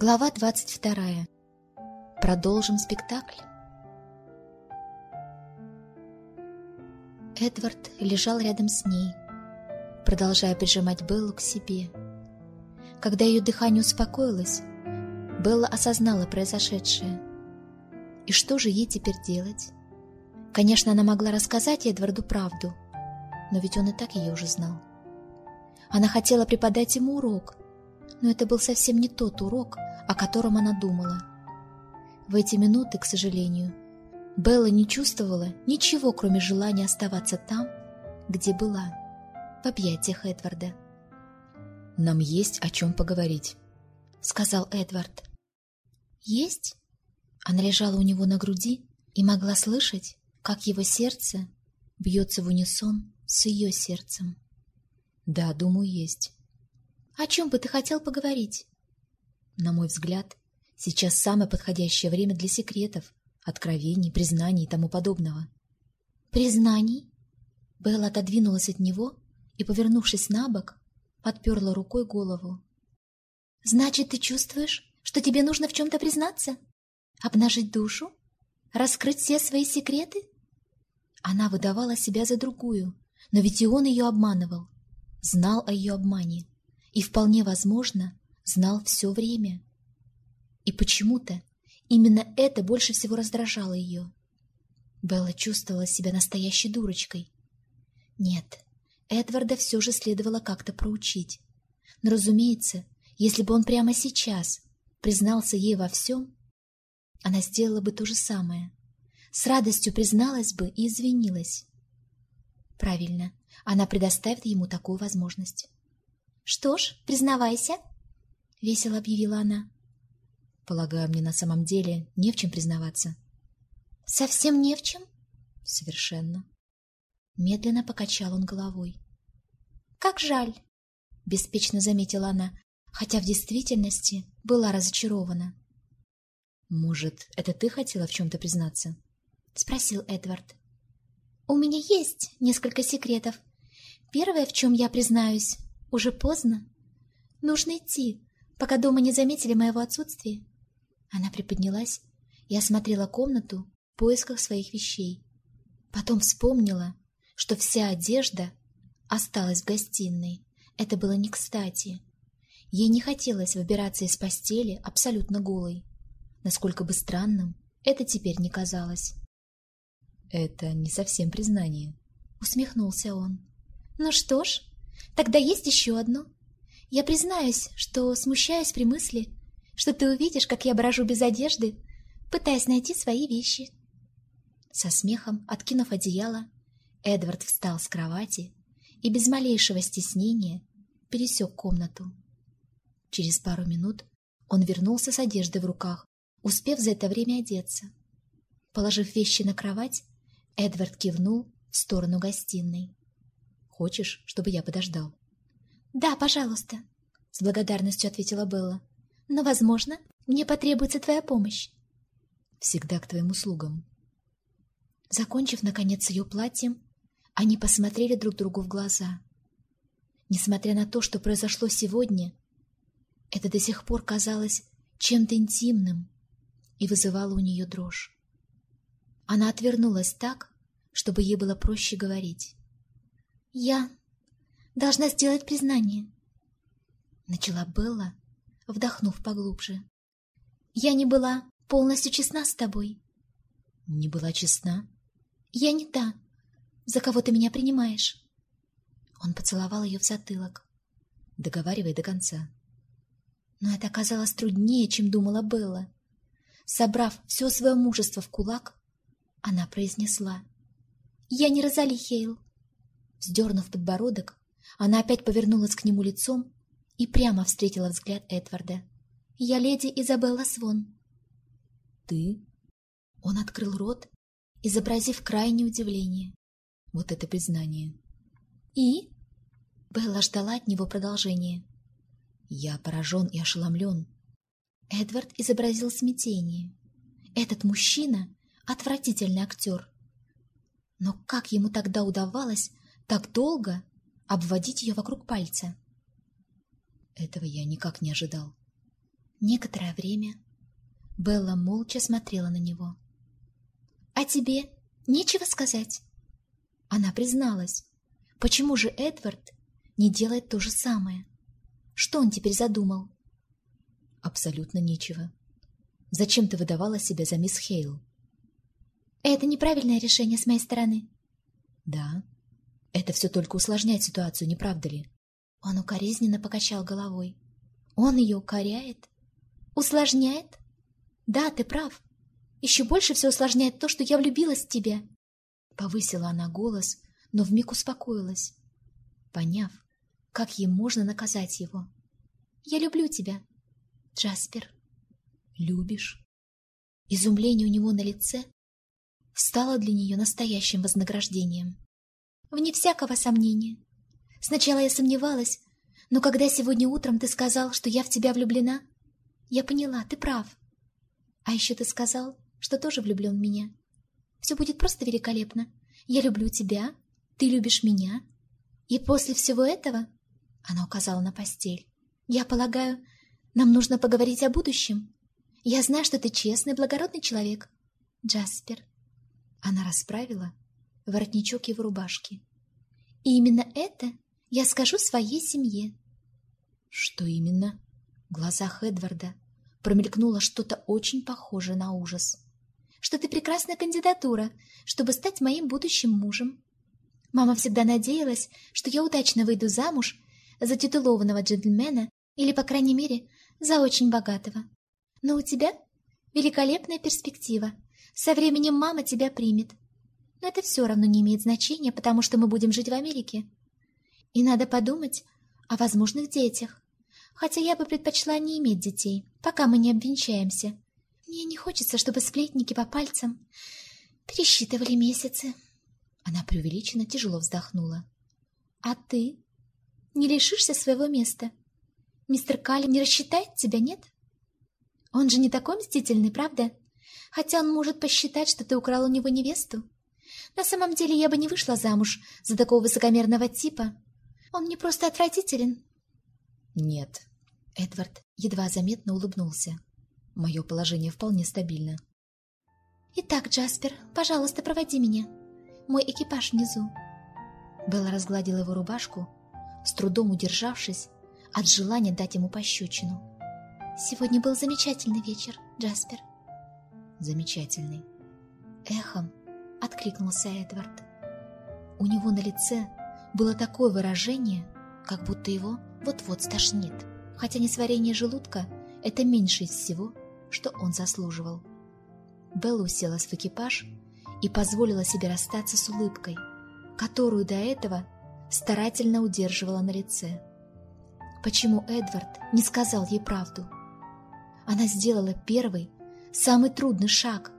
Глава 22. Продолжим спектакль. Эдвард лежал рядом с ней, продолжая прижимать Беллу к себе. Когда ее дыхание успокоилось, Белла осознала произошедшее. И что же ей теперь делать? Конечно, она могла рассказать Эдварду правду, но ведь он и так ее уже знал. Она хотела преподать ему урок, но это был совсем не тот урок, о котором она думала. В эти минуты, к сожалению, Белла не чувствовала ничего, кроме желания оставаться там, где была, в объятиях Эдварда. «Нам есть о чем поговорить», — сказал Эдвард. «Есть?» Она лежала у него на груди и могла слышать, как его сердце бьется в унисон с ее сердцем. «Да, думаю, есть». «О чем бы ты хотел поговорить?» На мой взгляд, сейчас самое подходящее время для секретов, откровений, признаний и тому подобного. «Признаний?» Белла отодвинулась от него и, повернувшись на бок, подперла рукой голову. «Значит, ты чувствуешь, что тебе нужно в чем-то признаться? Обнажить душу? Раскрыть все свои секреты?» Она выдавала себя за другую, но ведь и он ее обманывал, знал о ее обмане и, вполне возможно, знал все время. И почему-то именно это больше всего раздражало ее. Белла чувствовала себя настоящей дурочкой. Нет, Эдварда все же следовало как-то проучить. Но, разумеется, если бы он прямо сейчас признался ей во всем, она сделала бы то же самое. С радостью призналась бы и извинилась. Правильно, она предоставит ему такую возможность. «Что ж, признавайся», — весело объявила она. «Полагаю, мне на самом деле не в чем признаваться». «Совсем не в чем?» «Совершенно». Медленно покачал он головой. «Как жаль!» — беспечно заметила она, хотя в действительности была разочарована. «Может, это ты хотела в чем-то признаться?» — спросил Эдвард. «У меня есть несколько секретов. Первое, в чем я признаюсь, уже поздно. Нужно идти, пока дома не заметили моего отсутствия. Она приподнялась и осмотрела комнату в поисках своих вещей. Потом вспомнила, что вся одежда осталась в гостиной. Это было не кстати. Ей не хотелось выбираться из постели абсолютно голой. Насколько бы странным это теперь не казалось. «Это не совсем признание», — усмехнулся он. «Ну что ж, тогда есть еще одно. Я признаюсь, что смущаюсь при мысли, что ты увидишь, как я брожу без одежды, пытаясь найти свои вещи. Со смехом, откинув одеяло, Эдвард встал с кровати и без малейшего стеснения пересек комнату. Через пару минут он вернулся с одеждой в руках, успев за это время одеться. Положив вещи на кровать, Эдвард кивнул в сторону гостиной. «Хочешь, чтобы я подождал?» «Да, пожалуйста», — с благодарностью ответила Белла. «Но, возможно, мне потребуется твоя помощь». «Всегда к твоим услугам». Закончив, наконец, ее платьем, они посмотрели друг другу в глаза. Несмотря на то, что произошло сегодня, это до сих пор казалось чем-то интимным и вызывало у нее дрожь. Она отвернулась так, чтобы ей было проще говорить. «Я должна сделать признание. Начала Белла, вдохнув поглубже. Я не была полностью честна с тобой. Не была честна? Я не та, за кого ты меня принимаешь. Он поцеловал ее в затылок. Договаривай до конца. Но это оказалось труднее, чем думала Белла. Собрав все свое мужество в кулак, она произнесла. «Я не Розали Хейл». Вздернув подбородок, она опять повернулась к нему лицом и прямо встретила взгляд Эдварда. «Я леди Изабелла Свон». «Ты?» Он открыл рот, изобразив крайнее удивление. Вот это признание. «И?» Белла ждала от него продолжения. «Я поражен и ошеломлен». Эдвард изобразил смятение. Этот мужчина — отвратительный актер. Но как ему тогда удавалось так долго обводить ее вокруг пальца. Этого я никак не ожидал. Некоторое время Белла молча смотрела на него. «А тебе нечего сказать?» Она призналась. Почему же Эдвард не делает то же самое? Что он теперь задумал? Абсолютно нечего. Зачем ты выдавала себя за мисс Хейл? Это неправильное решение с моей стороны. Да. Это все только усложняет ситуацию, не правда ли? Он укоризненно покачал головой. Он ее укоряет? Усложняет? Да, ты прав. Еще больше все усложняет то, что я влюбилась в тебя. Повысила она голос, но вмиг успокоилась, поняв, как ей можно наказать его. «Я люблю тебя, Джаспер». «Любишь?» Изумление у него на лице стало для нее настоящим вознаграждением. Вне всякого сомнения. Сначала я сомневалась, но когда сегодня утром ты сказал, что я в тебя влюблена, я поняла, ты прав. А еще ты сказал, что тоже влюблен в меня. Все будет просто великолепно. Я люблю тебя, ты любишь меня. И после всего этого, она указала на постель, я полагаю, нам нужно поговорить о будущем. Я знаю, что ты честный, благородный человек. Джаспер. Она расправила воротничок его рубашки. И именно это я скажу своей семье. Что именно? В глазах Эдварда промелькнуло что-то очень похожее на ужас что ты прекрасная кандидатура, чтобы стать моим будущим мужем. Мама всегда надеялась, что я удачно выйду замуж за титулованного джентльмена или, по крайней мере, за очень богатого. Но у тебя великолепная перспектива. Со временем мама тебя примет. Но это все равно не имеет значения, потому что мы будем жить в Америке. И надо подумать о возможных детях. Хотя я бы предпочла не иметь детей, пока мы не обвенчаемся. Мне не хочется, чтобы сплетники по пальцам пересчитывали месяцы. Она преувеличенно тяжело вздохнула. А ты не лишишься своего места? Мистер Калли не рассчитает тебя, нет? Он же не такой мстительный, правда? Хотя он может посчитать, что ты украл у него невесту. На самом деле я бы не вышла замуж за такого высокомерного типа. Он мне просто отвратителен. Нет. Эдвард едва заметно улыбнулся. Мое положение вполне стабильно. «Итак, Джаспер, пожалуйста, проводи меня. Мой экипаж внизу». Белла разгладила его рубашку, с трудом удержавшись от желания дать ему пощечину. «Сегодня был замечательный вечер, Джаспер». «Замечательный». Эхом откликнулся Эдвард. У него на лице было такое выражение, как будто его вот-вот стошнит, хотя несварение желудка – это меньше из всего, что он заслуживал. Белла уселась в экипаж и позволила себе расстаться с улыбкой, которую до этого старательно удерживала на лице. Почему Эдвард не сказал ей правду? Она сделала первый, самый трудный шаг,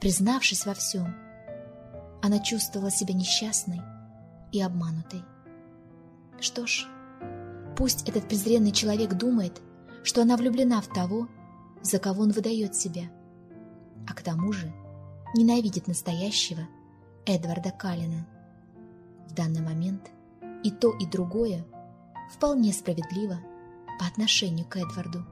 признавшись во всем. Она чувствовала себя несчастной и обманутой. Что ж, пусть этот презренный человек думает, что она влюблена в того, за кого он выдает себя. А к тому же ненавидит настоящего Эдварда Каллина. В данный момент и то, и другое вполне справедливо по отношению к Эдварду.